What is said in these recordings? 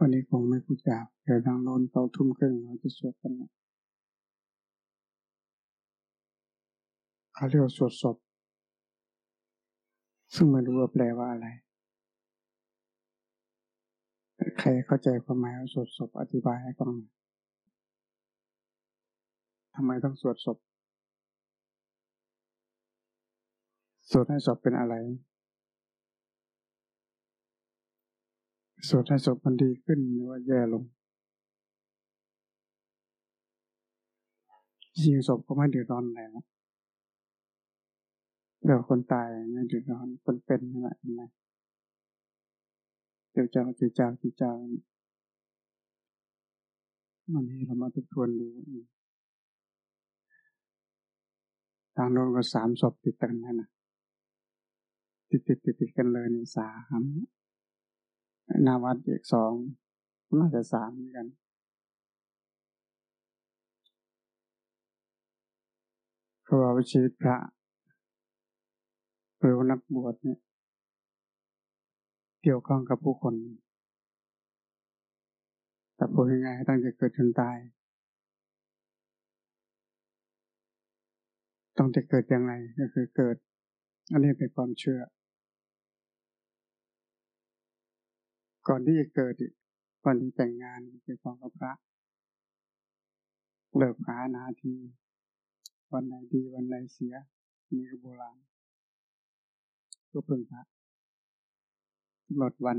วันนี้คงไม่พูดยาวเดี๋ยวทางโน้นเขาทุ่มครึ่งเราจะสวดกันนะเขาเรียกสวดศพ ซึ่งไม่รู้ว่าแปลว่าอะไร ใครเข้าใจความหมายของสวดศพอธิบายให้ฟังทำไมต้องสวดศพ สวดให้ศพเป็นอะไร สวดให้ศพมันดีขึ้นหรือว่าแย่ลงยิงศพก็ไม่เดือดร้อนอะไรนะเดี๋ยวคนตายไม่เดือดร้อนคนเป็นนั่นแหละนมเดี๋ยวเจ้าเจ้าเจ้าเจ้าวันนี้เรามาทบทวนดูทางโน้นก็สามศพติดกันนั่นนะติดติดติดติดกันเลยในสาม นาวัดอีกสองน่าจะสามเหมือนกัน เพราะว่าชีวิตพระหรือนักบวชเนี่ย เกี่ยวข้องกับผู้คน แต่พูดง่ายๆตั้งแต่เกิดจนตายต้องจะเกิดยังไงก็คือเกิด อันนี้เป็นความเชื่อ ก่อนที่จะเกิดก่อนที่แต่งงานเป็นของกับพระเลิกหานาที วันไหนดีวันไหนเสียมีโบราณก็เพิ่งพระกำหนดวัน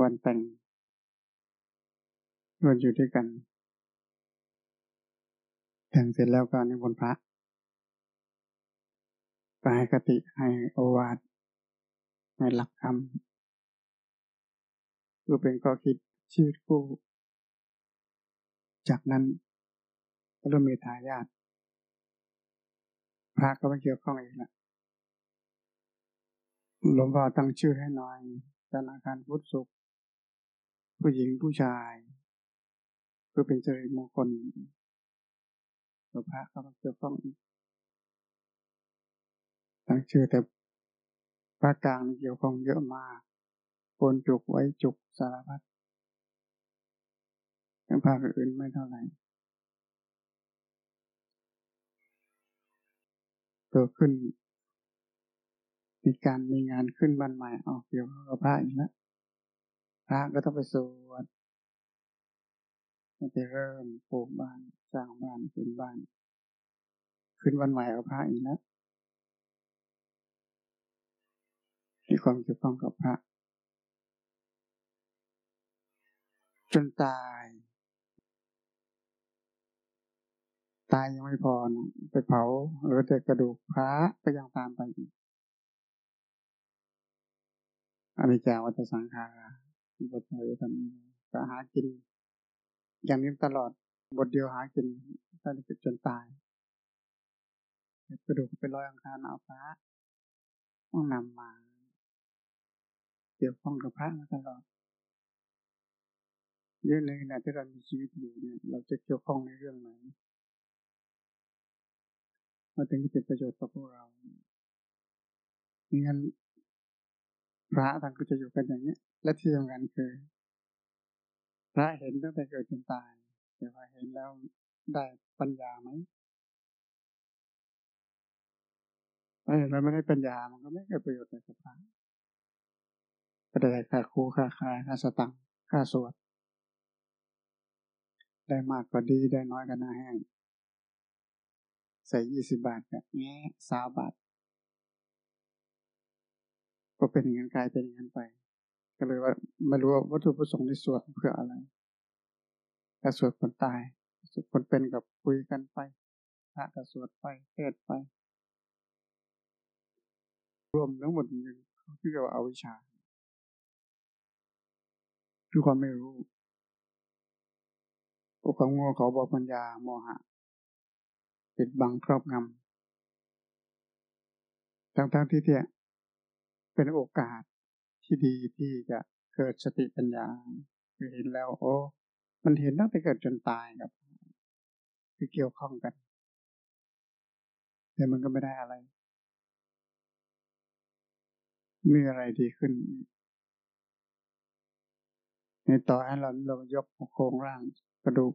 วันแต่งวันอยู่ด้วยกัน แต่งเสร็จแล้วก็ในบนพระไปให้กติให้โอวาทให้หลักธรรม เพื่อเป็นข้อคิดชีวิตคู่ จากนั้นก็เริ่มมีทายาทพระก็ไม่เกี่ยวข้องอีกละหลวงพ่อตั้งชื่อให้หน่อยธนาคารพุทธสุข ผู้หญิงผู้ชาย เพื่อเป็นเจริญมงคลหลวงพระก็ไม่เกี่ยวข้องอีกตั้งชื่อแต่พระกลางเกี่ยวข้องเยอะมาก นจุกไว้จุกสารพัดยังภาคอื่นไม่เท่าไหร่เกิดขึ้นมีการมีงานขึ้นบ้านใหม่ออกเกี่ยวกับพระอีกแล้วพระก็ต้องไปสวดจะเริ่มปลูกบ้านสร้างบ้านเป็นบ้าน ขึ้นวันใหม่เอาพระอีกแล้วมีความเกี่ยวข้องกับพระ จนตาย ตายยังไม่พอนะไปเผาหรือแต่กระดูกพระก็ยังตามไปอีกอันนี้จาวัฏสังขาราบทไหนทำก็หากิน อย่างนี้ตลอดบทเดียวหากินตั้งแต่จนตายกระดูกไปลอยอังคารเอาพระต้องนำมา เกี่ยวข้องกับพระมาตลอด เรื่องในขณะที่เรามีชีวิตอยู่เนี่ยเราจะเกี่ยวข้องในเรื่องไหนมาถึงจะเป็นประโยชน์ต่อพวกเราไม่งั้นพระท่านก็จะอยู่กันอย่างนี้และที่สำคัญคือ พระเห็นตั้งแต่เกิดจนตาย แต่ว่าเห็นแล้วได้ปัญญาไหมถ้าเห็นแล้วไม่ได้ปัญญามันก็ไม่เกิดประโยชน์อะไรกับพระก็ได้ค่าครูค่าคายค่าสตังค่าสวด ได้มากก็ดีได้น้อยก็น่าแห้ง ใส่ยี่สิบบาทกับแง่สาบาท ก็เป็นอย่างนั้นกลายเป็นอย่างนั้นไป ก็เลยว่าไม่รู้ว่าวัตถุประสงค์ในสวดเพื่ออะไรแต่สวดคนตายสวดคนเป็นกับคุยกันไปพระก็สวดไปเทศไป รวมทั้งหมดหนึ่งเขาเรียกว่าอาวิชชาคือความไม่รู้ พวกเขาโง่เขาบอกปัญญาโมหะปิดบังครอบงำทั้งๆที่เนี่ยเป็นโอกาสที่ดีที่จะเกิดสติปัญญาคือเห็นแล้ว โอ้มันเห็นตั้งแต่เกิดจนตายครับ คือเกี่ยวข้องกัน แต่มันก็ไม่ได้อะไรมีอะไรดีขึ้น ในต่อให้เราเรายกโครงร่าง กระดูก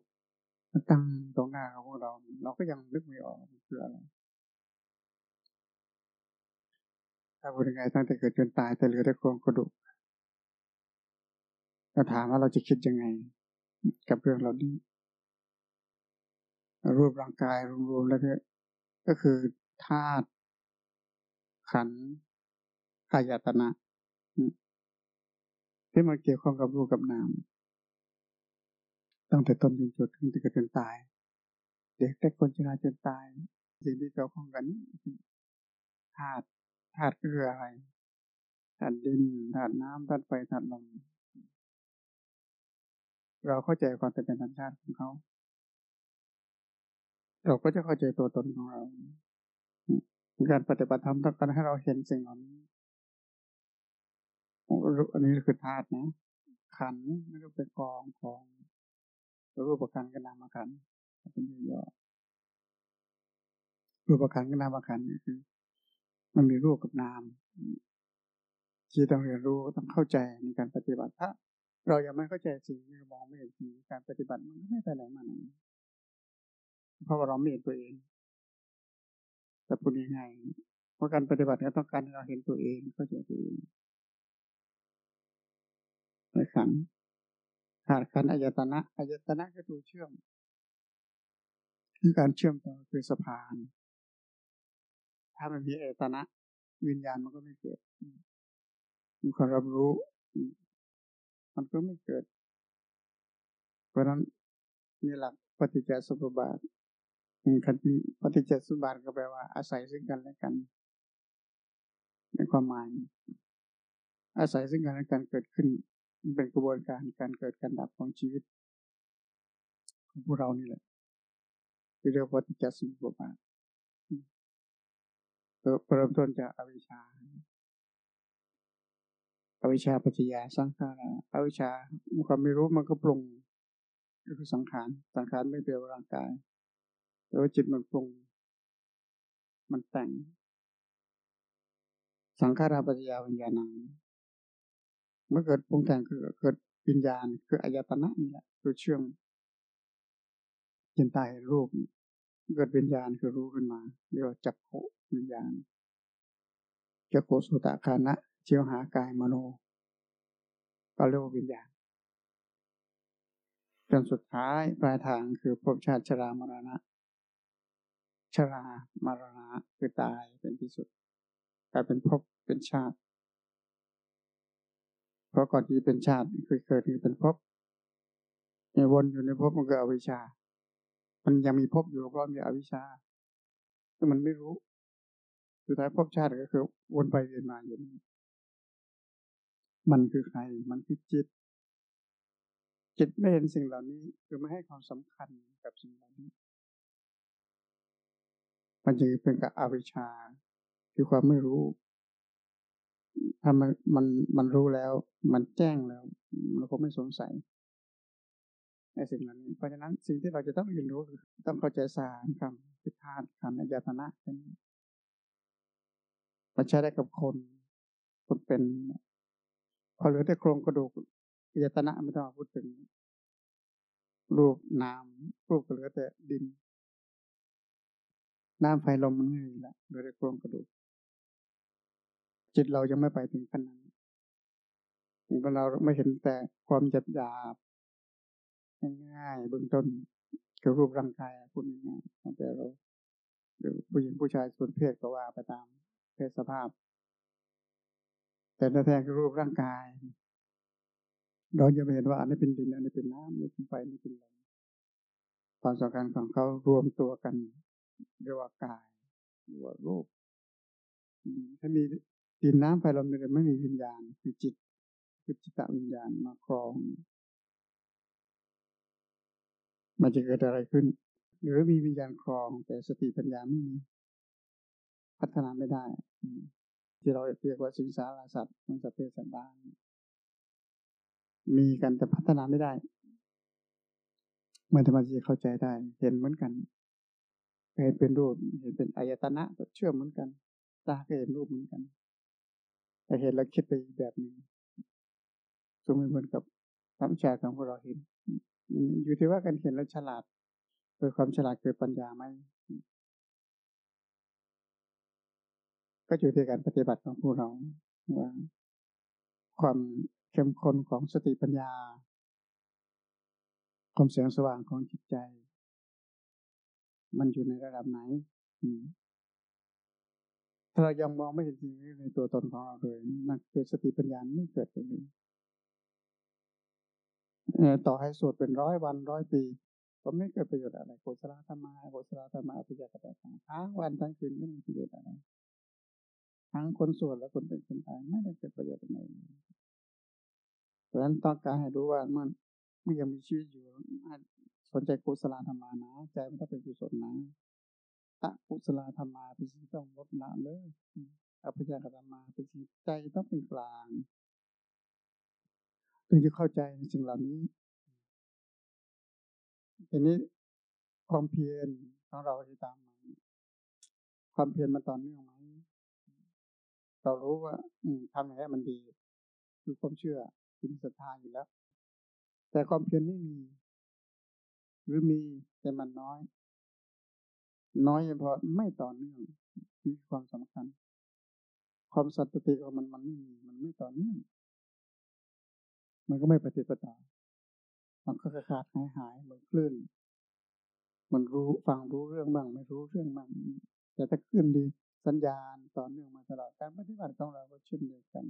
มาตั้งตรงหน้าของพวกเรา เราก็ยังนึกไม่ออกคืออะไรถ้าพูดยังไงตั้งแต่เกิดจนตายแต่เหลือแต่โครงกระดูกเราถามว่าเราจะคิดยังไง กับเรื่องเรานี้รูปร่างกายรวมๆแล้วเนี่ยก็คือธาตุขันธ์ขายตนะที่มันเกี่ยวข้องกับรูปกับนาม ตั้งแต่ต้นจนจุดตั้งแต่เกิดจนตาย เด็กแต่คนชราจนตาย สิ่งที่เกี่ยวข้องกันธาตุธาตุคืออะไรธาตุดินธาตุน้ำธาตุไฟธาตุลมเราเข้าใจความเป็นธรรมชาติของเขา เราก็จะเข้าใจตัวตนของเราการปฏิบัติธรรมต้องการให้เราเห็นสิ่งเหล่านี้อันนี้คือธาตุนะ ขันไม่ต้เป็นกองของ รูปขันกับนามขันเป็นย่อรูปขันกับนามขันคือ มันมีรูปกับนามที่ต้องเรียนรู้ต้องเข้าใจในการปฏิบัติถ้าเรายังไม่เข้าใจสิ่งมองไม่เห็นสิ่งการปฏิบัติมันก็ไม่ไปไหนมาไหนเพราะว่าเราไม่เห็นตัวเองแต่พูดง่ายๆเพราะการปฏิบัติก็ต้องการให้เราเห็นตัวเองเข้าใจตัวเองในขัน ขาดขันอายตนะอายตนะก็ตัวเชื่อม คือการเชื่อมต่อคือสะพาน ถ้ามันมีอายตนะ วิญญาณมันก็ไม่เกิดมีความรับรู้ มันก็ไม่เกิด เพราะนั้นนี่หลักปฏิจจสมุปบาทคันปฏิจจสมุปบาทก็แปลว่า อาศัยซึ่งกันและกัน ในความหมาย อาศัยซึ่งกันและกันเกิดขึ้น มันเป็นกระบวนการการเกิดการดับของชีวิต ของพวกเรานี่แหละที่เรียกว่าปฏิจจสมุปบาทเริ่มต้นจากอวิชชาอวิชชาปัจจยาสังขารอวิชชาความไม่รู้มันก็ปรุงก็คือสังขารสังขารไม่เปลี่ยนร่างกายแต่ว่าจิตมันปรุง มันแต่ง สังขาราปัจจยาวิญญาณัง เมื่อเกิดปรุงแต่งคือเกิดวิญญาณ คืออายตนะนี่แหละคือเชื่อมจินตายรูป เกิดวิญญาณคือรู้ขึ้นมาเรียกว่าจักโขวิญญาณจักโขสุตะคานะเชี่ยวหากายมโน ก็เรียกว่าวิญญาณจนสุดท้ายปลายทางคือภพชาติชรามรณะ ชรามรณะคือตายเป็นที่สุดกลายเป็นภพเป็นชาติ เพราะก่อนที่เป็นชาติเคยเกิดเป็นภพในวนอยู่ในภพมันก็อวิชชา มันยังมีภพอยู่เพราะมีอวิชชาแต่มันไม่รู้ สุดท้ายภพชาติก็คือวนไปเวียนมาอยู่นี่มันคือใคร มันคือจิต จิตไม่เห็นสิ่งเหล่านี้ คือไม่ให้ความสำคัญกับสิ่งเหล่านี้ มันจึงเป็นกับอวิชชา คือความไม่รู้ ถ้ามันมันมันรู้แล้ว มันแจ้งแล้วเราก็ไม่สงสัยในสิ่งนั้นเพราะฉะนั้นสิ่งที่เราจะต้องเรียนรู้คือต้องเข้าใจสารคำพิธาตคำอายตนะเป็นเราใช้ได้กับคนคนเป็น พอเหลือแต่โครงกระดูกอายตนะไม่ต้องพูดถึง รูปนามรูปก็เหลือแต่ดินน้ำไฟลมมันไม่มีละเหลือแต่โครงกระดูก จิตเรายังไม่ไปถึงขั้นนั้นเราไม่เห็นแต่ความหยาบหยาบง่ายๆเบื้องต้นคือรูปร่างกายพูดง่ายๆแต่เราหรือผู้หญิงผู้ชายส่วนเพศก็ว่าไปตามเพศสภาพ แต่แท้ๆคือรูปร่างกาย เราจะไม่เห็นว่าอันนี้เป็นดินอันนี้เป็นน้ำอันนี้เป็นไฟอันนี้เป็นลมความสำคัญของเขารวมตัวกันเรียกว่ากายหรือว่ารูป ถ้ามี ดินน้ำไฟลมเนี่ยไม่มีวิญญาณคือจิตคือจิตวิญญาณมาครอง มันจะเกิดอะไรขึ้น หรือมีวิญญาณครอง แต่สติปัญญาไม่มีพัฒนาไม่ได้ ที่เราเรียกว่าสิงสารสัตว์มันจะเป็นสัตว์บ้างมีกันแต่พัฒนาไม่ได้เมื่อธรรมจะเข้าใจได้ เห็นเหมือนกันเห็นเป็นรูป เห็นเป็นอายตนะก็เชื่อมเหมือนกัน ตาก็เห็นรูปเหมือนกัน แต่เห็นแล้วคิดไปอีกแบบหนึ่งก็ไม่เหมือนกับธรรมชาติของพวกเราเห็น อยู่ที่ว่าการเห็นแล้วฉลาดเกิดความฉลาดเกิดปัญญาไหมก็อยู่ที่การปฏิบัติของพวกเราว่าความเข้มข้นของสติปัญญา ความแสงสว่างของจิตใจ มันอยู่ในระดับไหน ถ้าเรายังมองไม่เห็นจริงในตัวตนของเราเลยนั่นคือสติปัญญาไม่เกิดเลยต่อให้สวดเป็นร้อยวันร้อยปีก็ไม่เกิดประโยชน์อะไรโกศลธรรมาโกศลธรรมาอภิญญากระต่างทั้งวันทั้งคืนไม่มีประโยชน์อะไรทั้งคนสวดและคนเป็นคนตายไม่ได้เกิดประโยชน์อะไรเลยเพราะฉะนั้นต้องการให้รู้ว่ามันมันยังมีชีวิตอยู่สนใจกุศลธรรมานะ ใจมันต้องเป็นกุศลนะ อะกุศลธรรมาเป็นสิ่งต้องลดละเลยอภิญญากรรมาเป็นสิ่งใจต้องเป็นกลางถึงจะเข้าใจในสิ่งเหล่านี้ทีนี้ความเพียรของเราที่ตามมาความเพียรมันต่อเนื่องไหมเรารู้ว่า อืทำอย่างนี้มันดี คือความเชื่อคือศรัทธาอยู่แล้ว แต่ความเพียรไม่มี หรือมีแต่มันน้อย น้อยเพราะไม่ต่อเนื่องมีความสำคัญ ความสัตย์ติของมันมันไม่มีมันไม่ต่อเนื่อง มันก็ไม่ปฏิปทามันก็ขาดหายหายเหมือนคลื่น มันรู้ฟังรู้เรื่องบ้าง ไม่รู้เรื่องบ้างแต่ถ้าคลื่นดีสัญญาณต่อเนื่องมาตลอดการปฏิบัติของเราก็เช่นเดียวกัน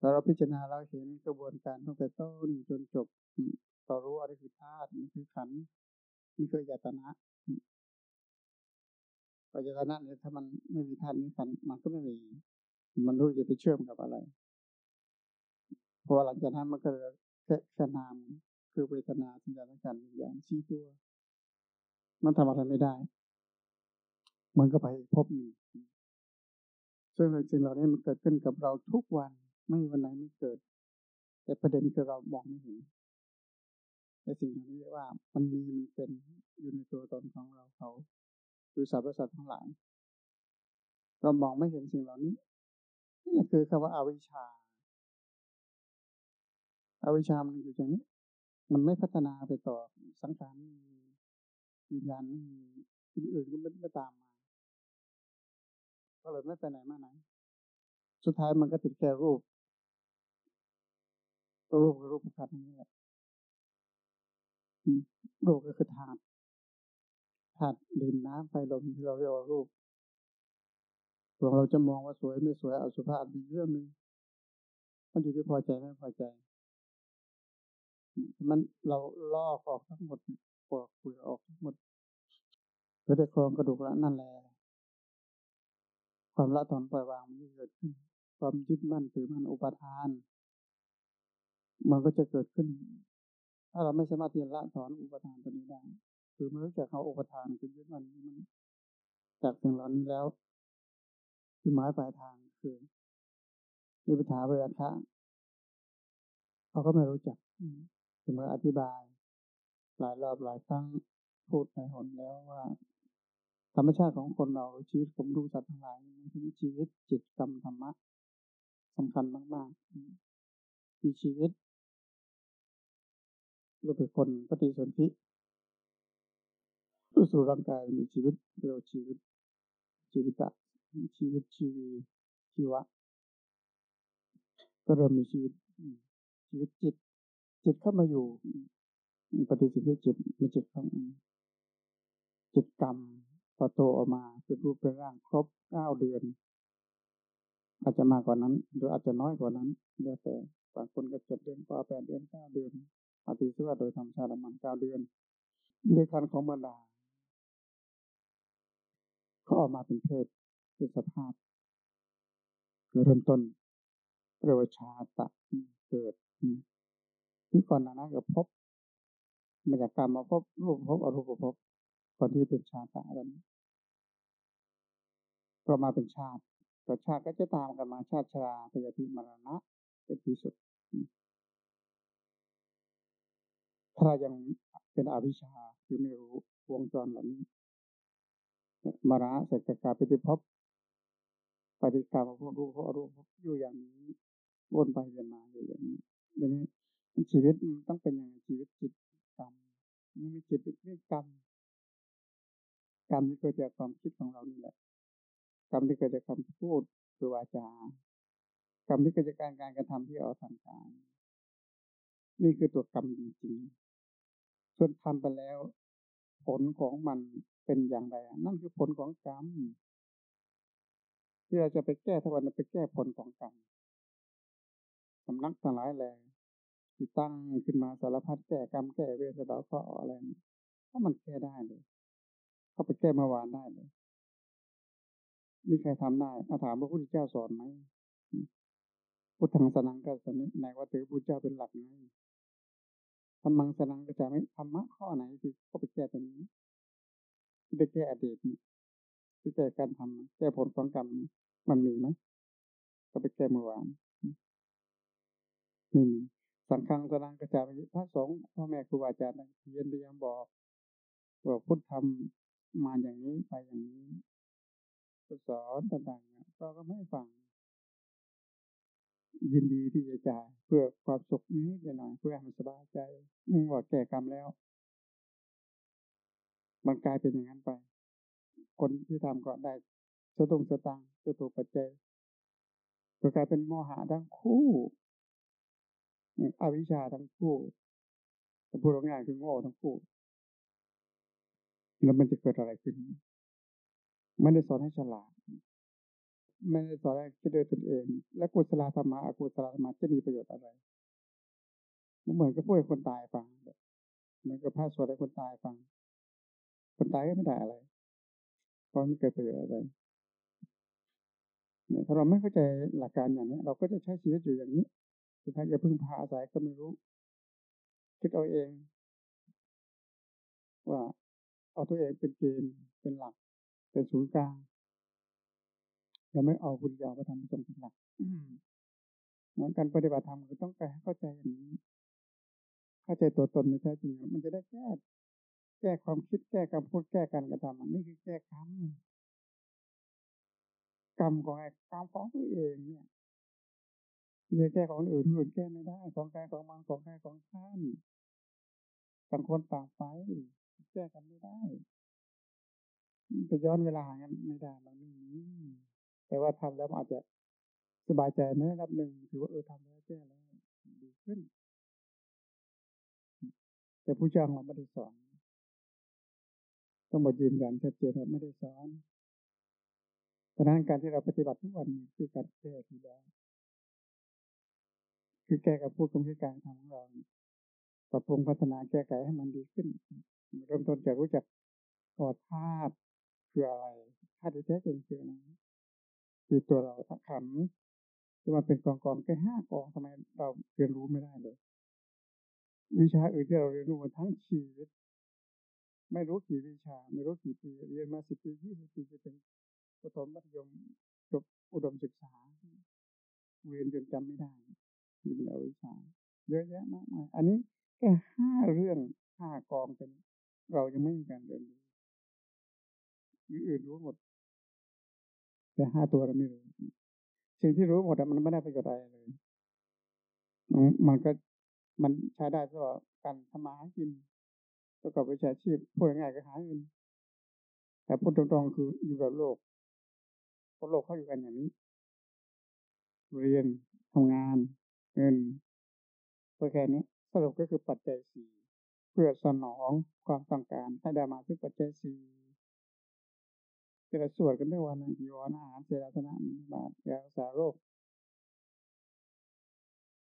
เราพิจารณาเราเห็นกระบวนการตั้งแต่ต้นจนจบต่อรู้อะไรคือธาตุนี่คือขันนี่คือยตนะ ปัจจานะเนี่ยถ้ามันไม่มีธาตุนี้ขันมันก็ไม่มี มันรู้จะไปเชื่อมกับอะไรพอหลังจากนั้นมันก็แค่แค่นามคือเวทนาสัญญาสังขารวิญญาณชี้ตัว มันทำอะไรไม่ได้ มันก็ไปพบมีซึ่งสิ่งเหล่านี้มันเกิดขึ้นกับเราทุกวันไม่มีวันไหนไม่เกิด แต่ประเด็นคือเรามองไม่เห็นแต่สิ่งเหล่านี้ว่ามันมีมันเป็นอยู่ในตัวตนของเราเขา คือสรรพสัตว์ทั้งหลาย เรามองไม่เห็นสิ่งเหล่านี้นี่แหละคือคำว่าอาวิชชาอาวิชามันอยู่อย่างนี้ มันไม่พัฒนาไปต่อสังขารมีวิญญาณมีสิ่งอื่นก็ไม่ไม่ตามมาก็เลยไม่ไปไหนมาไหน สุดท้ายมันก็ติดแค่รูป รูปคือรูปขันนี่แหละรูปก็คือธาตุาตุดินน้ำไฟลมที่เราเรียกว่ารูปส่วนเราจะมองว่าสวยไม่สวยอสุภาพเป็นเรื่องหนึ่งมันอยู่ที่พอใจไม่พอใจ มันเราลอกออกทั้งหมดปอกเปลือกออกทั้งหมดเหลือแต่โครงกระดูกละนั่นแหละความละถอนปล่อยวางมันเกิดขึ้น ความยึดมั่นถือมั่นอุปทาน มันก็จะเกิดขึ้น ถ้าเราไม่สามารถที่จะละถอนอุปทานตัวนี้ได้ คือไม่รู้จักเขาอุปทานคือยึดมันมันจากสิ่งเหล่านี้แล้ว คือหมายปลายทางคือนิพพานเวรคะเขาก็ไม่รู้จักเสมออธิบาย หลายรอบหลายครั้งพูดในหนแล้วว่า ธรรมชาติของคนเราชีวิตผมดูสัตว์ทั้งหลายมันมีชีวิตจิตกรรมธรรมะสำคัญมากๆมีชีวิตเราเป็นคนปฏิสนธิ รู้สู่ร่างกายมีชีวิตเรียกชีวิต ชีวิตะชีวิตชีวีชีวะ ก็เริ่มมีชีวิต ชีวิตจิต จิตเข้ามาอยู่ปฏิสิทธิจิตมีจิตของจิตกรรมพอโตออกมาเป็นรูปเป็นร่างครบเก้าเดือน อาจจะมากกว่านั้นหรืออาจจะน้อยกว่านั้นแล้วแต่บางคนก็เจ็ดเดือนกว่าแปดเดือนเก้าเดือนอาทิตย์ว่าโดยธรรมชาติมันเก้าเดือนในคันของบรรดา เขาออกมาเป็นเพศเป็นสภาพเริ่มต้นเรียกว่าชาตะเกิดคือก่อนหน้านั้นก็พบมาจากกรรมมาพบรูปพบอรูปพบก่อนที่เป็นชาตินั้นก็มาเป็นชาติก็ชาติก็จะตามกันมาชาติชราพยาธิมรณะเป็นที่สุด ถ้ายังเป็นอวิชชาคือไม่รู้วงจรเหล่านี้ มระเสร็จจากการปฏิภพปฏิกรรมพวกรูปพวกรูปอยู่อย่างนี้วนไปเวียนมาอยู่อย่างนี้ดังนี้ชีวิตมันต้องเป็นอย่างชีวิตจิตกรรมมันมีจิตมีกรรมกรรมที่เกิดจากความคิดของเรานี่แหละกรรมที่เกิดจากคำพูดคือวาจากรรมที่เกิดจากการการกระทำที่เอาทางกายนี่คือตัวกรรมจริงๆส่วนทำไปแล้ว ผลของมัน เป็นอย่างไร นั่นคือผลของกรรมที่เราจะไปแก้ทั้งวันไปแก้ผลของกรรมสำนักทั้งหลายแหล่ที่ตั้งขึ้นมาสารพัดแก้กรรมแก้เวทนาเราะห์อะไรถ้ามันแก้ได้เลย เขาไปแก้เมื่อวานได้เลย มีใครทำได้อาถามพระพุทธเจ้าสอนไหมพุทธังสนังกัสนิไหนว่าถือพุทธเจ้าเป็นหลักไงธรรมังสนังก็จะไม่ธรรมะข้อไหนที่เขาไปแก้ตัวนี้ ที่ไปแก้อดีตนี่ที่แก้การทำแก้ผลของกรรมมันมีไหมก็ไปแก้เมื่อวานไม่มีสังฆังสนังกระจายพระสงฆ์พ่อแม่ครูอาจารย์เรียนพยายามบอกว่าพุทธทำมาอย่างนี้ไปอย่างนี้สอนต่างๆเราก็ไม่ฟัง ยินดีที่จะจ่ายเพื่อความสุขนี้หน่อยเพื่อให้มันสบายใจมึงว่าแก่กรรมแล้ว มันกลายเป็นอย่างนั้นไป คนที่ทำก็ได้สตุงสตังจะถูกปัจเจก็กลายเป็นโมหะทั้งคู่อวิชชาทั้งคู่ถ้าพูดง่ายคือโง่ทั้งคู่แล้วมันจะเกิดอะไรขึ้นไม่ได้สอนให้ฉลาดไม่ได้สอนให้คิดด้วยตนเอง และกุศลธรรมะอกุศลธรรมะจะมีประโยชน์อะไรเหมือนกับพูดให้คนตายฟังเหมือนกับพระสวดให้คนตายฟัง คนตายก็ไม่ได้อะไรเพราะไม่เกิดประโยชน์อะไรเนี่ยถ้าเราไม่เข้าใจหลักการอย่างนี้เราก็จะใช้ชีวิตอยู่อย่างนี้ สุดท้ายจะพึ่งพาอาศัยก็ไม่รู้ คิดเอาเอง ว่าเอาตัวเองเป็นเกณฑ์เป็นหลัก เป็นศูนย์กลางเราไม่เอาบุญญาประทำตรงเป็นหลักเหมือนการปฏิบัติธรรมคือต้องไปเข้าใจอย่างนี้ เข้าใจตัวตนในแท้จริงมันจะได้แก้ แก้ความคิดแก้คำพูดแก้การกระทำอันนี้คือแก้กรรมกรรมของไอ้กรรมของตัวเองเนี่ยจะแก้ของอื่นอื่นแก้ไม่ได้ ของใครของมันของใครของท่านต่างคนต่างไปแก้กันไม่ได้จะย้อนเวลากันไม่ได้มันไม่มีแต่ว่าทำแล้วอาจจะสบายใจในระดับหนึ่งถือว่าเออทำแล้วแก้แล้วดีขึ้น แต่ผู้จ้างเราไม่ได้สอน ต้องมายืนยันชัดเจนว่าไม่ได้สอนเพราะนั้นการที่เราปฏิบัติทุกวันคือการแก้ทีแล้วคือแก้กับพูดตรงที่การทำของเราปรับปรุงพัฒนาแก้ไขให้มันดีขึ้นเริ่มต้นจากรู้จักก่อธาตุคืออะไรธาตุแท้จริงคืออะไรคือตัวเราขันที่มันเป็นกองกองแค่ห้ากองทำไมเราเรียนรู้ไม่ได้เลย วิชาอื่นที่เราเรียนรู้มาทั้งชีวิต ไม่รู้กี่วิชา ไม่รู้กี่ปีเรียนมาสิบปียี่สิบปีจะเป็นประถมมัธยมจบอุดมศึกษาเรียนจนจำไม่ได้นี่เป็นวิชา เยอะแยะมากมาย อันนี้แค่ห้าเรื่องห้ากองเป็นเรายังไม่มีการเรียนรู้อื่นรู้หมด แต่ห้าตัวเราไม่รู้สิ่งที่รู้หมดมันไม่ได้ประโยชน์อะไรเลย มันก็มันใช้ได้สำหรับการทำมาหากิน ประกอบวิชาชีพพูดง่ายๆก็หาเงินแต่พูดตรงๆคืออยู่กับโลกเพราะโลกเขาอยู่กันอย่างนี้ เรียนทำงาน เงินเพื่อแค่นี้สรุปก็คือปัจจัยสี่เพื่อสนองความต้องการให้ได้มาซึ่งปัจจัยสี่จะสวดกันด้วยวันยีวรอาหารเสราสนะบาตยารักษาโรค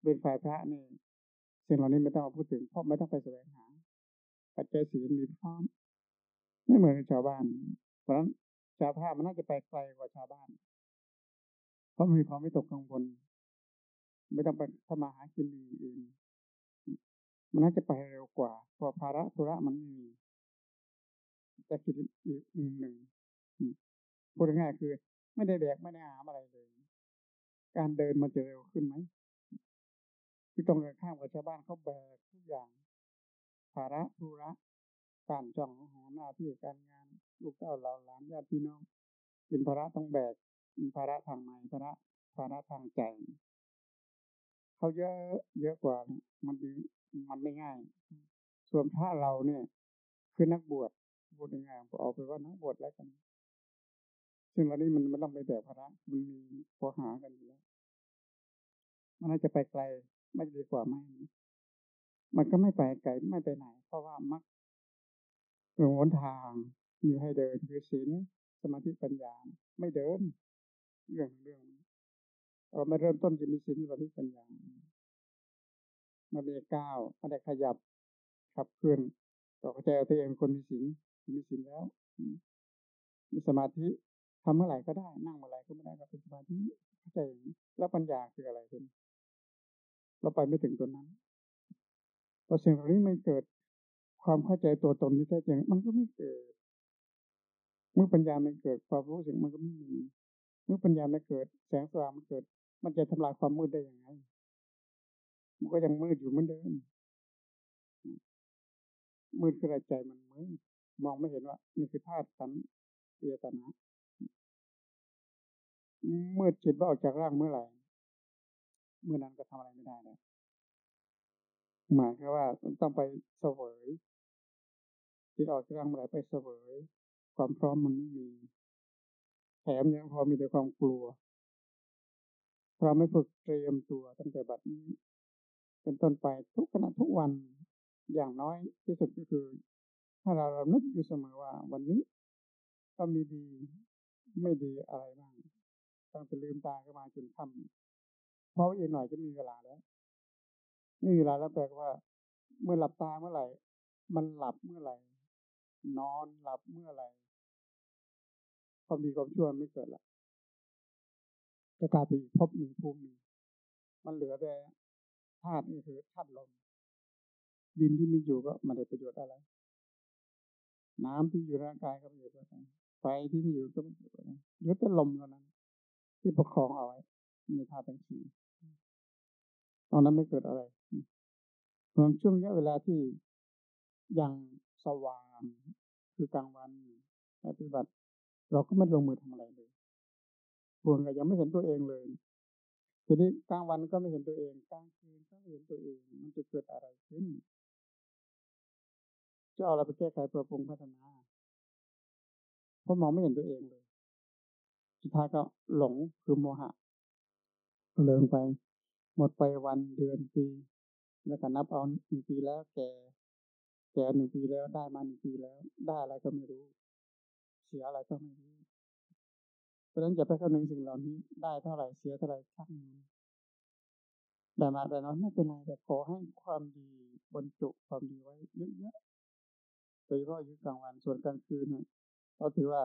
เป็นฝ่ายพระนี่สิ่งเหล่านี้ไม่ต้องพูดถึงเพราะไม่ต้องไปแสวงหา ปัจจัยสีมีพร้อม ไม่เหมือนชาวบ้าน เพราะฉะนั้นชาวพระมันน่าจะไปไกลกว่าชาวบ้าน เพราะมีความไม่ตกกังวลไม่ต้องไปทำมาหากินอื่นมันน่าจะไปเร็วกว่าเพราะภาระธุระมันมีแต่กิจอีกหนึ่งพูดง่ายคือ ไม่ได้แบกไม่ได้หามอะไรเลย การเดินมันจะเร็วขึ้นไหมที่ตรงกันข้ามกับชาวบ้านเขาแบกทุกอย่าง ภาระธุระการจ้องหอหน้าที่การงาน ลูกเต้าเราหลานญาติพี่น้อง เป็นภาระต้องแบกภาระทางในภาระภาระทางใจเขาเยอะเยอะกว่ามันมันไม่ง่าย ส่วนพระเราเนี่ย คือนักบวชพูดง่ายๆออกไปว่านักบวชแล้วกัน ซึ่งเรานี้มันไม่ต้องไปแบกภาระมันมีพอหากันอยู่แล้วมันน่าจะไปไกลไม่ดีกว่าไหม มันก็ไม่ไปไกลไม่ไปไหน เพราะว่ามักหลงทางมีให้เดินคือศีลสมาธิปัญญาไม่เดิน เรื่องเรื่องเราไม่เริ่มต้นจะมีศีลสมาธิปัญญามาเรียก้าวมาได้ขยับขับเคลื่อนต่อเข้าใจตัวเองคนมีศีลมีศีลแล้วมีสมาธิทำเมื่อไหร่ก็ได้ นั่งเมื่อไหร่ก็ไม่ได้ก็เป็นสมาธิเข้าใจแล้วปัญญาคืออะไรเป็นเราไปไม่ถึงตัวนั้น อสิ่งเหล่านี้ไม่เกิดความเข้าใจตัวตนที่แท้จริงมันก็ไม่เกิด เมื่อปัญญาไม่เกิดความรู้สึกมันก็ไม่มี เมื่อปัญญาไม่เกิด แสงสว่างมันเกิด มันจะทำลายความมืดได้อย่างไรมันก็ยังมืดอยู่เหมือนเดิมมืดคืออะไรใจมันมืดมองไม่เห็นว่านี่คือธาตุขันเอียตนะมืดจิตว่าออกจากร่างเมื่อไหร่เมื่อนั้นก็ทำอะไรไม่ได้แล้ว หมายคือว่าต้องไปเสวยที่ออกจากร่างเมื่อไหร่ไปเสวย ความพร้อมมันไม่มี แถมยังพอมีแต่ความกลัว เราไม่ฝึกเตรียมตัวตั้งแต่บัดนี้ เป็นต้นไปทุกขณะทุกวันอย่างน้อยที่สุดก็คือถ้าเราเรานึกอยู่เสมอว่าวันนี้ก็มีดีไม่ดีอะไรบ้างตั้งแต่ลืมตาขึ้นมาจนค่ำเพราะอีกหน่อยจะมีเวลาแล้ว มีเวลาแล้วแปลว่า เมื่อหลับตาเมื่อไหร่ มันหลับเมื่อไหร่ นอนหลับเมื่อไหร่ความดีความชั่วไม่เกิดละจะกลายเป็นพบหนึ่งภูมิหนึ่งมันเหลือแต่ธาตุนี่คือธาตุลมดินที่มีอยู่ก็ไม่ได้ประโยชน์อะไร น้ำที่อยู่ร่างกายก็ไม่ได้ประโยชน์อะไรไฟที่มีอยู่ก็ไม่ได้ประโยชน์อะไรเหลือแต่ลมเท่านั้น ที่ประคองเอาไว้ในธาตุทั้งสี่ ตอนนั้นไม่เกิดอะไรเพราะช่วงนี้เวลาที่ยังสว่างคือกลางวันปฏิบัติ เราก็ไม่ลงมือทำอะไรเลยพวงก็ยังไม่เห็นตัวเองเลย ทีนี้กลางวันก็ไม่เห็นตัวเอง กลางคืนก็ไม่เห็นตัวเอง มันจะเกิดอะไรขึ้นจะเอาอะไรไปแก้ไขปรับปรุงพัฒนา เพราะมองไม่เห็นตัวเองเลย สุดท้ายก็หลงคือโมหะเลิงไป หมดไปวันเดือนปี แล้วก็นับเอาหนึ่งปีแล้วแก่ แก่หนึ่งปีแล้วได้มาหนึ่งปีแล้ว ได้อะไรก็ไม่รู้ เสียอะไรก็ไม่รู้ เพราะฉะนั้นจะไปเข้าหนึ่งสิ่งเหล่านี้ ได้เท่าไหร่เสียเท่าไหร่ช่างมันแต่มาแต่น้อยไม่เป็นไรแต่ขอให้ความดีบรรจุความดีไว้เยอะๆโดยเฉพาะยุคกลางวันส่วนกลางคืนเนี่ยเราถือว่า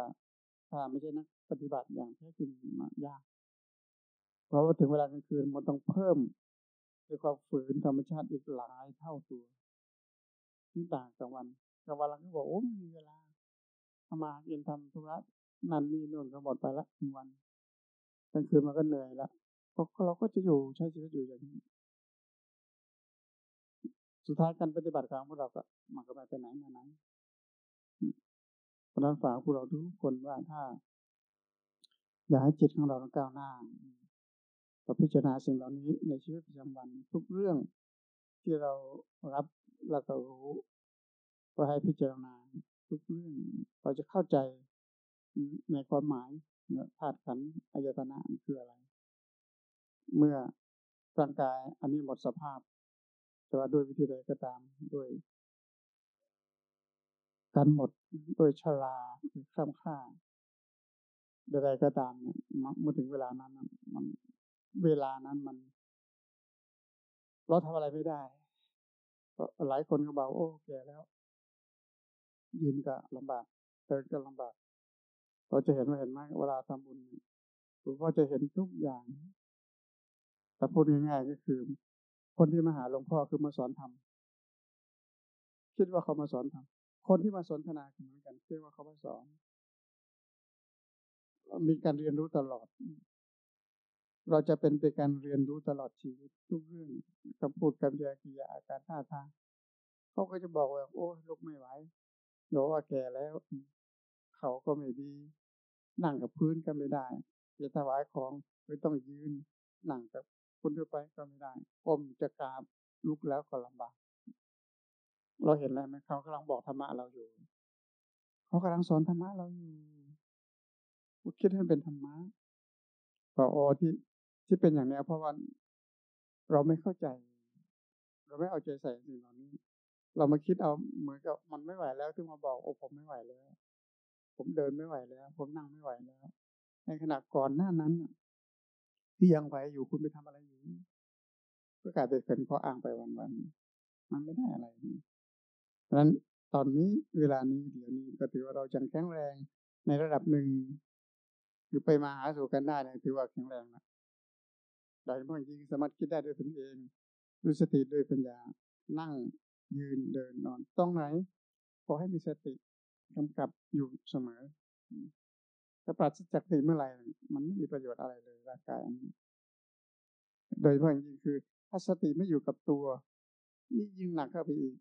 ถ้าไม่ใช่นักปฏิบัติอย่างแท้จริงมายาก เพราะว่าถึงเวลากลางคืนมันต้องเพิ่มด้วยความฝืนธรรมชาติอีกหลายเท่าตัวที่ต่างกลางวันกลางวันเราก็บอกโอ้ไม่มีเวลาทำมาเย็นทำธุระนั่นนี่นู่นก็หมดไปละวันกลางคืนมันก็เหนื่อยละก็เราก็จะอยู่ใช้ชีวิตอยู่อย่างนี้ สุดท้ายการปฏิบัติของพวกเราก็มันก็ไปไปไหนมาไหนเพราะนั้นฝากพวกเราทุกคนว่าถ้า อยากให้จิตของเราก้าวหน้า ก็พิจารณาสิ่งเหล่านี้ในชีวิตประจำวันทุกเรื่องที่เรารับแล้วก็รู้ก็ให้พิจารณาทุกเรื่องเราจะเข้าใจในความหมายธาตุขันอายตนะคืออะไร เมื่อร่างกายอันนี้หมดสภาพแต่ว่าด้วยวิธีใดก็ตามด้วยการหมดโดยชราหรือข้ามค่าใดๆก็ตามเนี่ยเมื่อถึงเวลานั้นมัน เวลานั้นมัน เราทำอะไรไม่ได้หลายคนก็บอกโอ้แก่แล้ว ยืนก็ลำบากเดินก็ลำบาก เราจะเห็นว่าเห็นไหมเวลาทำบุญหรือว่าจะเห็นทุกอย่าง แต่พูดง่ายๆก็คือ คนที่มาหาหลวงพ่อคือมาสอนธรรมคิดว่าเขามาสอนธรรมคนที่มาสนทนาเหมือนกันคิดว่าเขามาสอนมีการเรียนรู้ตลอด เราจะเป็นไปการเรียนรู้ตลอดชีวิตทุกเรื่องคำพูดคำยากิยาอาการท่าทางเขาก็จะบอกว่า โอ้ลุกไม่ไหวหนูว่าแก่แล้ว เขาก็ไม่ดี นั่งกับพื้นก็ไม่ได้จะถวายของไม่ต้องยืนนั่งกับคนทั่วไปก็ไม่ได้ก้มจะกราบลุกแล้วก็ลำบากเราเห็นอะไรไหมเขากำลังบอกธรรมะเราอยู่ เขากำลังสอนธรรมะเราอยู่คิดให้เป็นธรรมะพออที่ ที่เป็นอย่างนี้เพราะว่าเราไม่เข้าใจ เราไม่เอาใจใส่สิ่งเหล่านี้ เรามาคิดเอาเหมือนกับมันไม่ไหวแล้วถึงมาบอกโอ้ผมไม่ไหวแล้ว ผมเดินไม่ไหวแล้ว ผมนั่งไม่ไหวแล้ว ในขณะก่อนหน้านั้นที่ยังไหวอยู่คุณไปทำอะไรอยู่ก็กลายเป็นข้ออ้างไปวันๆมันไม่ได้อะไรเพราะฉะนั้นตอนนี้เวลานี้เดี๋ยวนี้ก็ถือว่าเราจังแข็งแรงในระดับหนึ่งคือไปมาหาสู่กันได้เนี่ยถือว่าแข็งแรงนะ โดยเฉพาะจริงสามารถคิดได้ด้วยตนเองด้สติด้วยปัญญา นั่งยืนเดินนอนต้องไหนขอให้มีสติกำกับอยู่เสมอถ้าปราศจากสติเมื่อไหร่มันไม่มีประโยชน์อะไรเลยร่างกายอันนี้โดยเฉพาะจริงคือถ้าสติไม่อยู่กับตัว นี่ยิ่งหนักเข้าไปอีก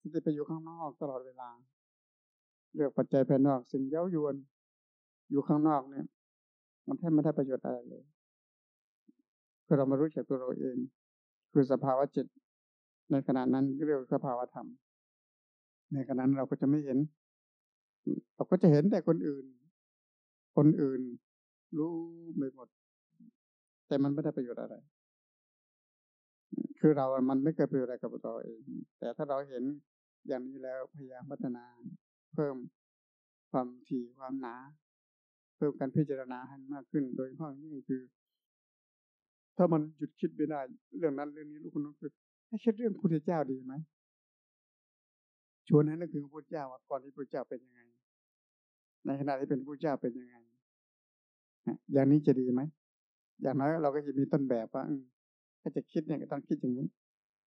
สติไปอยู่ข้างนอกตลอดเวลา เลือกปัจจัยภายนอกสิ่งเย้ายวน อยู่ข้างนอกเนี่ย มันแทบไม่ได้ประโยชน์อะไรเลย คือเรามารู้จักตัวเราเอง คือสภาวะจิต ในขณะนั้นเรียกสภาวะธรรม ในขณะนั้นเราก็จะไม่เห็น เราก็จะเห็นแต่คนอื่น คนอื่น รู้ไม่หมด แต่มันไม่ได้ประโยชน์อะไร คือเรา มันไม่เกิดประโยชน์อะไรกับเราเอง แต่ถ้าเราเห็นอย่างนี้แล้วพยายามพัฒนา เพิ่มความถี่ความหนา เพิ่มการพิจารณาให้มากขึ้น โดยเฉพาะยิ่งคือ ถ้ามันหยุดคิดไม่ได้ เรื่องนั้นเรื่องนี้ลูกคนนั้นคือให้คิดเรื่องพุทธเจ้าดีไหมชวนให้นึกถึงพระพุทธเจ้าว่าก่อนที่พระเจ้าเป็นยังไง ในขณะที่เป็นพระเจ้าเป็นยังไงอย่างนี้จะดีไหมอย่างน้อยเราก็จะมีต้นแบบว่าถ้าจะคิดเนี่ยก็ต้องคิดอย่างนี้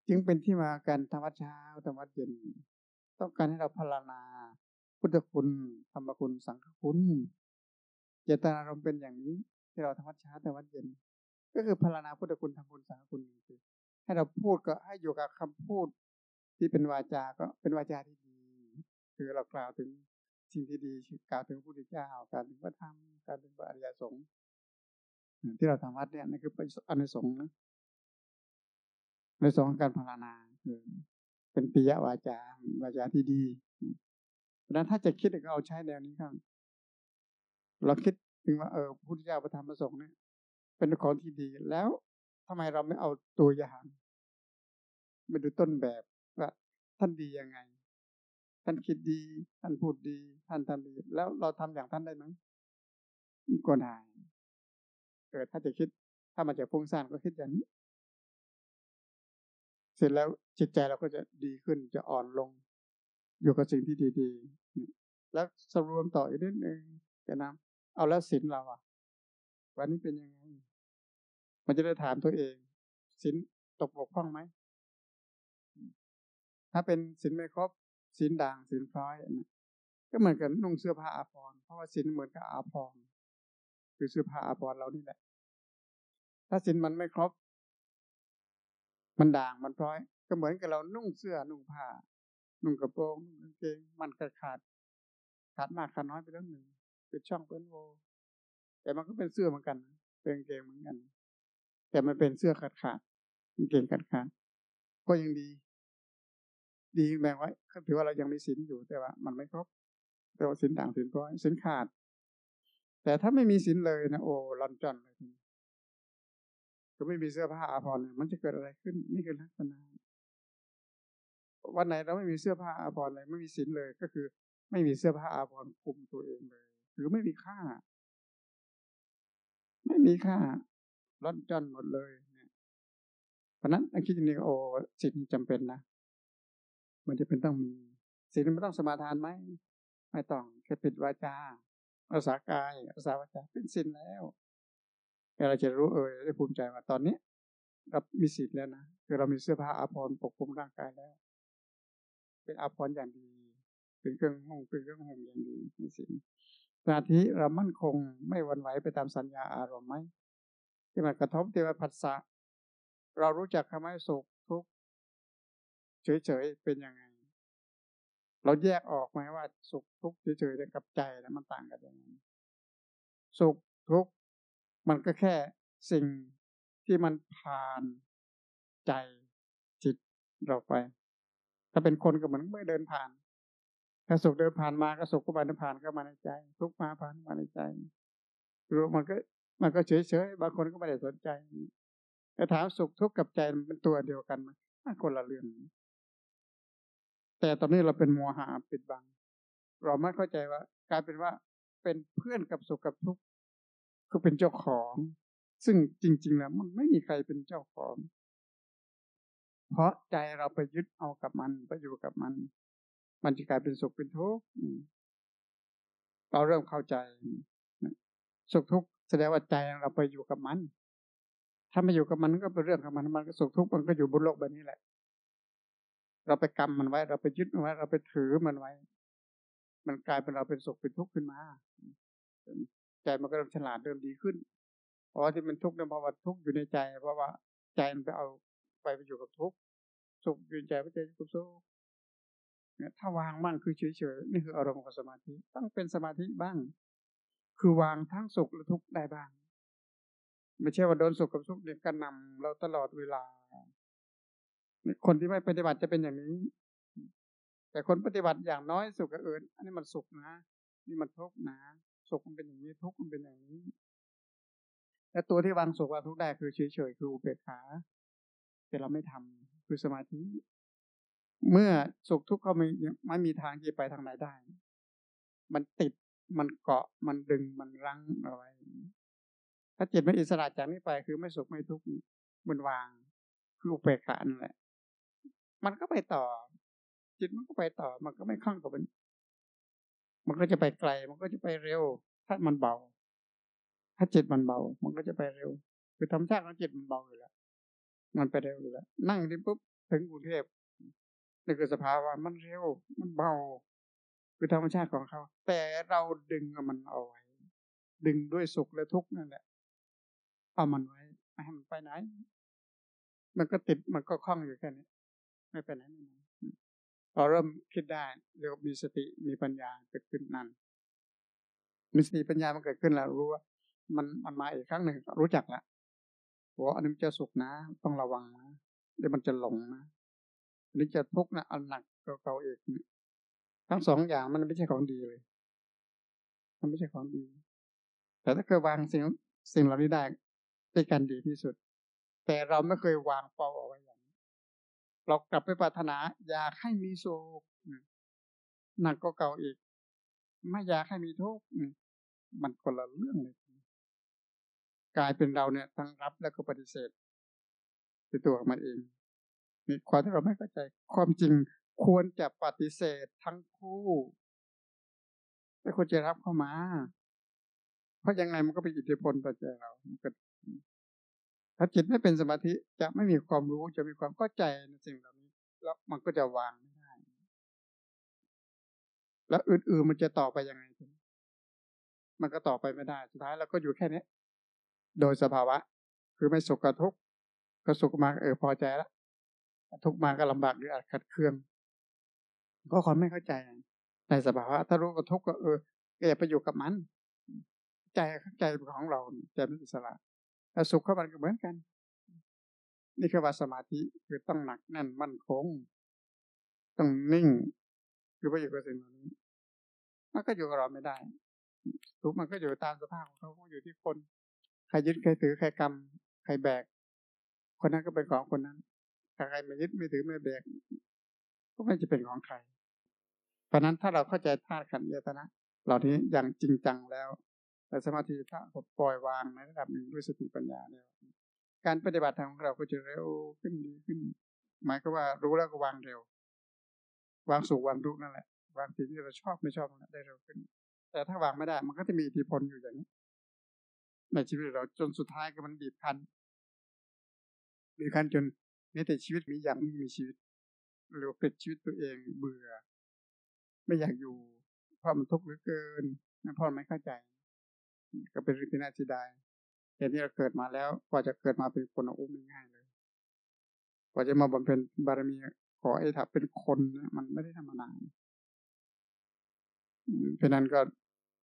จึงเป็นที่มาการธรรมะเช้าธรรมะเย็นต้องการให้เราพารณา พุทธคุณธรรมคุณสังฆคุณเจตนารมณ์เป็นอย่างนี้ ที่เราทำวัดเช้าแต่วัดเย็น ก็คือพารณาพุทธคุณทำบุญสังฆคุณคือให้เราพูดก็ให้อยู่กับคำพูดที่เป็นวาจาก็เป็นวาจาที่ดี คือเรากล่าวถึงสิ่งที่ดีกล่าวถึงพระพุทธเจ้ากล่าวถึงพระธรรมกล่าวถึงพระอริยสงฆ์ที่เราทำวัดเนี่ยนี่คือเป็นอนุสงฆ์นะในสองการพารณาคือเป็นปิยวาจาวาจาที่ดีเพราะนั้นถ้าจะคิดก็เอาใช้แนวนี้ครับเราคิดถึงว่าเออพุทธเจ้าประธรรมประสงค์เนี่ย เป็นของที่ดีแล้วทำไมเราไม่เอาตัวอย่างมาดูต้นแบบว่าท่านดียังไง ท่านคิดดี ท่านพูดดี ท่านทำดี แล้วเราทำอย่างท่านได้ไหมก็ได้เกิดถ้าจะคิด ถ้ามันจะฟุ้งซ่านก็คิดอย่างนี้ เสร็จแล้วจิตใจเราก็จะดีขึ้นจะอ่อนลง อยู่กับสิ่งที่ดีๆแล้วสรวมต่ออีกนิดนึงจะนำเอาแล้วศีลเราอะ วันนี้เป็นยังไง มันจะได้ถามตัวเองศีลตกบกพร่องไหม ถ้าเป็นศีลไม่ครบศีลด่างศีลพร้อยนะก็เหมือนกันนุ่งเสื้อผ้าอาภรณ์เพราะว่าศีลเหมือนกับอาภรณ์คือเสื้อผ้าอาภรณ์เรานี่แหละ ถ้าศีลมันไม่ครบ มันด่างมันพร้อย ก็เหมือนกับเรานุ่งเสื้อนุ่งผ้า นุ่งกระโปรงนุ่งกางเกงมันขาดขาด ขาดมากขาดน้อยไปเรื่องหนึ่งเป็นช่องเป็นโวแต่มันก็เป็นเสื้อเหมือนกัน เป็นเกงเหมือนกัน แต่มันเป็นเสื้อขาดขาดมันเก่งขาดขาดก็ยังดี ดีแบ่งไว้ถือว่าเรายังมีสินอยู่แต่ว่า มันไม่ครบแต่ว่าสินต่างสินก้อยสินขาด แต่ถ้าไม่มีสินเลยนะโอ้ลอนจอนเลยก็ไม่มีเสื้อผ้าอาภรณ์มันจะเกิดอะไรขึ้นนี่คือลักษณะวันไหนเราไม่มีเสื้อผ้าอาภรณ์เลยไม่มีสินเลยก็คือ ไม่มีเสื้อผ้าอาภรณ์คุมตัวเองเลย หรือไม่มีค่า ไม่มีค่า ร่อนจอนหมดเลยเนี่ยเพราะนั้นอันคิดอย่างนี้โอ้สิ่งจำเป็นนะมันจะเป็นต้องมีสิ่งมันต้องสมาทานไหมไม่ต้องแค่ปิดวาจาอาษากายอาษาวาจาเป็นสินแล้วเราจะรู้เออได้ภูมิใจว่าตอนนี้เรามีสิทธิ์แล้วนะคือเรามีเสื้อผ้าอาภรณ์ปกคลุมร่างกายแล้ว เป็นอาภรณ์อย่างดีเป็นเครื่องห้องเป็นเครื่องห่มอย่างดีมีสินสมาธิเรามั่นคงไม่วั่นไหวไปตามสัญญาอารมณ์ไหม ที่มันกระทบที่ว่าผัสสะเรารู้จักคำว่าสุขทุกข์เฉยๆเป็นยังไง เราแยกออกไหมว่า สุขทุกข์เฉยๆกับใจแล้วมันต่างกันยังไงสุขทุกข์มันก็แค่สิ่งที่มันผ่านใจจิตเราไป ถ้าเป็นคนก็เหมือนไม่เดินผ่าน ถ้าสุขเดินผ่านมาก็สุขก็มาเดินผ่านก็มาในใจ ทุกข์มาผ่านมาในใจรู้มันก็ มันก็เฉยเฉยบางคนก็ไม่ได้สนใจแต่ถามสุขทุกข์กับใจมันเป็นตัวเดียวกันไหมคนละเรื่อง แต่ตอนนี้เราเป็นมัวหาปิดบัง เราไม่เข้าใจว่า กลายเป็นว่าเป็นเพื่อนกับสุขกับทุกข์คือเป็นเจ้าของ ซึ่งจริงๆแล้วมันไม่มีใครเป็นเจ้าของ เพราะใจเราไปยึดเอากับมันไปอยู่กับมัน มันจะกลายเป็นสุขเป็นทุกข์เราเริ่มเข้าใจ สุขทุกข์ แสดงว่าใจเราไปอยู่กับมัน ถ้าไม่อยู่กับมันก็เป็นเรื่องของมันมันก็สุขทุกข์มันก็อยู่บนโลกใบบนี้แหละ เราไปกรรมมันไว้ เราไปยึดมันไว้ เราไปถือมันไว้ มันกลายเป็นเราเป็นสุขเป็นทุกข์ขึ้นมาใจมันก็เริ่มฉลาดเริ่มดีขึ้นเพราะที่มันทุกข์เนี่ยเพราะว่าทุกข์อยู่ในใจ เพราะว่าใจมันไปเอาไปไปอยู่กับทุกข์สุขอยู่ในใจไม่ใจอยู่กับสุขเนี่ยถ้าวางมั่งคือเฉยๆนี่คืออารมณ์ของสมาธิต้องเป็นสมาธิบ้าง คือวางทั้งสุขและทุกข์ได้บ้าง ไม่ใช่ว่าโดนสุขกับทุกข์เนี่ยกระนำเราตลอดเวลา คนที่ไม่ปฏิบัติจะเป็นอย่างนี้ แต่คนปฏิบัติอย่างน้อยสุขกับเอิญอันนี้มันสุขนะนี่มันทุกข์นะสุขมันเป็นอย่างนี้ทุกข์มันเป็นอย่างนี้และตัวที่วางสุขวางทุกข์ได้คือเฉยๆคืออุเบกขาแต่เราไม่ทำคือสมาธิ เมื่อสุขทุกข์เขาไม่ไม่มีทางที่ไปทางไหนได้ มันติด มันเกาะมันดึงมันรั้งเอาไว้ ถ้าจิตไมันอิสระจากนี้ไป คือไม่สุขไม่ทุกข์มันวางคืออุเบกขานั่นแหละ มันก็ไปต่อ จิตมันก็ไปต่อ มันก็ไม่คล้องกับมัน มันก็จะไปไกล มันก็จะไปเร็ว ถ้ามันเบา ถ้าจิตมันเบา มันก็จะไปเร็ว คือธรรมชาติของจิตมันเบาอยู่แล้ว มันไปเร็วอยู่แล้ว นั่งที่ปุ๊บถึงกรุงเทพนี่คือสภาวะมันเร็ว มันเบา คือธรรมชาติของเขา แต่เราดึงมันเอาไว้ ดึงด้วยสุขและทุกข์นั่นแหละ เอามันไว้ไม่ให้มันไปไหน มันก็ติดมันก็คล้องอยู่แค่นี้ไม่ไปไหนไม่ไหนพอเริ่มคิดได้เรียกมีสติมีปัญญาเกิดขึ้นนั่นมีสติปัญญามันเกิดขึ้นแล้วรู้ว่า มันมันมาอีกครั้งหนึ่งรู้จักละว่าอันนี้จะสุขนะ ต้องระวังนะเดี๋ยวมันจะหลงนะอันนี้จะทุกข์นะอันหนักเก่าๆอีก ทั้งสองอย่างมันไม่ใช่ของดีเลย มันไม่ใช่ของดี แต่ถ้าเคยวางสิ่งสิ่งเหล่านี้ได้เป็นการดีที่สุด แต่เราไม่เคยวางเป้าเอาไว้อย่างนี้เรากลับไปปรารถนา อยากให้มีสุขหนักก็เก่าอีก ไม่อยากให้มีทุกข์มันคนละเรื่องเลยกลายเป็นเราเนี่ยทั้งรับแล้วก็ปฏิเสธในตัวของมันเองนี่ความที่เราไม่เข้าใจความจริง ควรจะปฏิเสธทั้งคู่ไม่ควรจะรับเข้ามา เพราะยังไงมันก็เป็นอิทธิพลต่อใจเราถ้าจิตไม่เป็นสมาธิจะไม่มีความรู้จะมีความเข้าใจในสิ่งเหล่านี้ แล้วมันก็จะวางไม่ได้ แล้วอื่นๆมันจะต่อไปยังไงมันก็ต่อไปไม่ได้สุดท้ายเราก็อยู่แค่นี้โดยสภาวะ คือไม่สุขกับทุกข์ก็สุขมาเออพอใจแล้วทุกมาก็ลำบากหรืออาจขัดเคือง ก็คนไม่เข้าใจ ในสภาวะถ้ารู้กระทุกข์ก็เออก็อย่าไปอยู่กับมัน ใจใจของเราใจมันอิสระแต่สุขเข้ามันก็เหมือนกัน นี่คือว่าสมาธิคือต้องหนักแน่นมั่นคง ต้องนิ่ง คือไปอยู่กับสิ่งเหล่านี้มันก็อยู่กับเราไม่ได้ ทุกมันก็อยู่ตามสภาพของเขาอยู่ที่คน ใครยึดใครถือใครกรรมใครแบก คนนั้นก็เป็นของคนนั้นถ้าใครไม่ยึดไม่ถือไม่แบกก็ไม่จะเป็นของใคร ราะนั้นถ้าเราเข้าใจธาตุขันธ์ยตนะ เหล่านี้อย่างจริงจังแล้วแต่สมาธิถ้าปล่อยวางในระดับหนึ่งด้วยสติปัญญาเนี่ยการปฏิบัติทางของเราก็จะเร็วขึ้นดีขึ้น หมายก็ว่ารู้แล้วก็วางเร็ว วางสุขวางทุกนั่นแหละ วางสิ่งที่เราชอบไม่ชอบนั่นได้เร็วขึ้น แต่ถ้าวางไม่ได้ มันก็จะมีอิทธิพลอยู่อย่างนี้ในชีวิตเราจนสุดท้ายก็มันบีบคั้นบีบคั้นจนนี่แต่ชีวิตมีอย่างไม่มีชีวิตหรือเป็นชีวิตตัวเองเบื่อ ไม่อยากอยู่ เพราะมันทุกข์เหลือเกินพ่อไม่เข้าใจ ก็เป็นเรื่องที่น่าเสียดายแต่ที่เราเกิดมาแล้วกว่าจะเกิดมาเป็นคนอุ้มไม่ง่ายเลย กว่าจะมาบำเพ็ญบารมีขอไอ้ถ้าเป็นคนเนี่ยมันไม่ได้ธรรมดาเพราะนั้นก็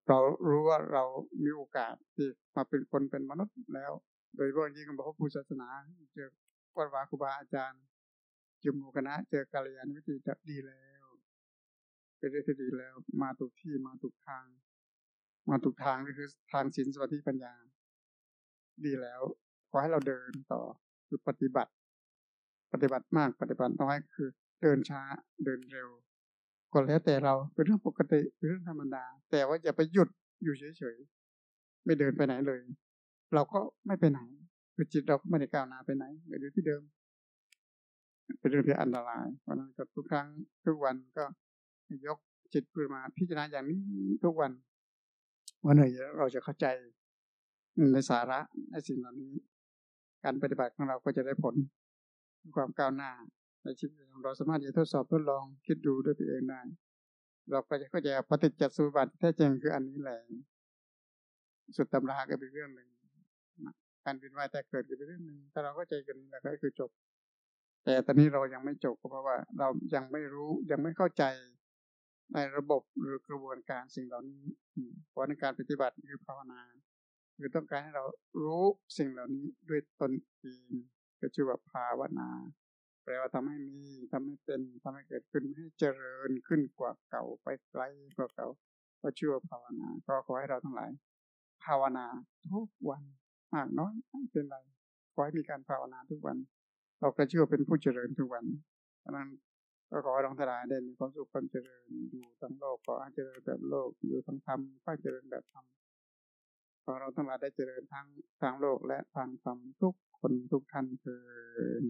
เรารู้ว่าเรามีโอกาสที่มาเป็นคนเป็นมนุษย์แล้ว โดยเฉพาะยิ่งของพระพุทธศาสนาเจอวัดวาครูบาอาจารย์จุมหมู่คณะเจอกัลยาณมิตรจะดีแล้ว เป็นเรื่องที่ดีแล้วมาถูกที่มาถูกทาง มาถูกทางก็คือทางศีลสมาธิปัญญา ดีแล้วขอให้เราเดินต่อคือปฏิบัติ ปฏิบัติมากปฏิบัติน้อยคือ เดินช้าเดินเร็วก็แล้วแต่เราเป็นเรื่องปกติเป็นเรื่องธรรมดา แต่ว่าอย่าไปหยุดอยู่เฉยๆไม่เดินไปไหนเลย เราก็ไม่ไปไหนคือจิตเราก็ไม่ได้ก้าวหน้าไปไหนอยู่ที่เดิม เป็นเรื่องที่อันตรายเพราะนั้นก็ทุกครั้งทุกวันก็ ยกจิตขึ้นมาพิจารณาอย่างนี้ทุกวันวันหนึ่งเราจะเข้าใจในสาระในสิ่งเหล่านี้ การปฏิบัติของเราก็จะได้ผลความก้าวหน้าในชีวิตของเราสามารถจะทดสอบทดลองคิดดูด้วยตัวเองได้เราก็จะเข้าใจปฏิจจสุบัติแท้จริงคืออันนี้แหละสุดตำราก็เป็นเรื่องหนึ่งการเป็นว่ายแต่เกิดก็เป็นเรื่องหนึ่งถ้าเราเข้าใจกันนี้แล้วก็คือจบ แต่ตอนนี้เรายังไม่จบเพราะว่าเรายังไม่รู้ยังไม่เข้าใจ ในระบบหรือกระบวนการสิ่งเหล่านี้เพราะในการปฏิบัติคือภาวนาคือต้องการให้เรารู้สิ่งเหล่านี้ด้วยตนเองก็ชื่อว่าภาวนา แปลว่าทำให้มีทำให้เป็นทำให้เกิดขึ้นให้เจริญขึ้นกว่าเก่าไปไกลกว่าเก่าก็ชื่อว่าภาวนา ก็ขอให้เราทั้งหลาย ภาวนาทุกวันมากน้อยไม่เป็นไรขอให้มีการภาวนาทุกวัน เราก็เชื่อเป็นผู้เจริญทุกวันเพราะนั้น ก็ขอให้เราทั้งหลายได้มีความสุขความเจริญอยู่ทั้งโลกขอให้เจริญแบบโลกอยู่ทั้งธรรมก็เจริญแบบธรรมขอเราทั้งหลายได้เจริญทั้งทางโลกและทางธรรมทุกคนทุกท่านเถิด